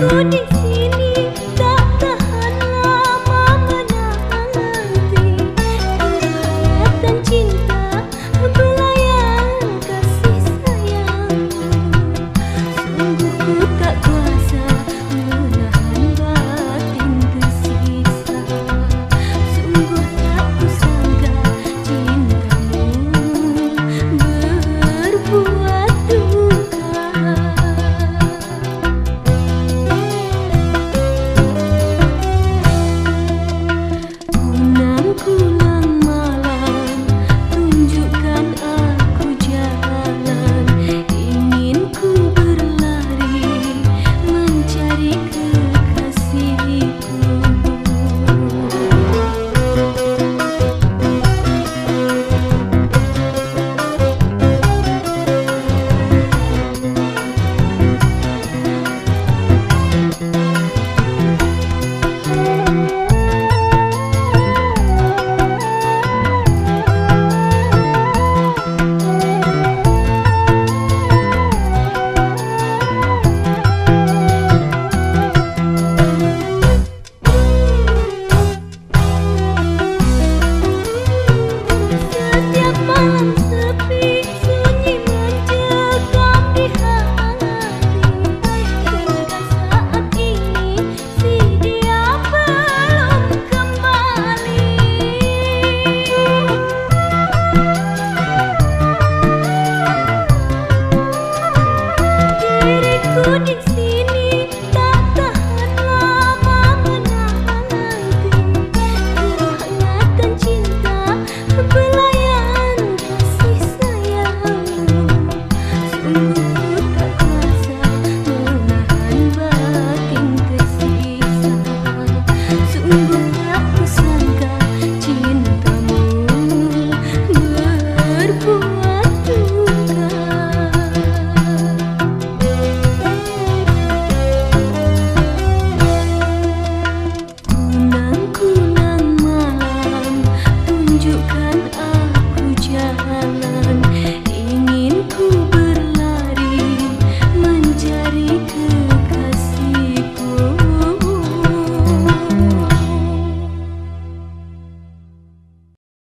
goodies. Scooting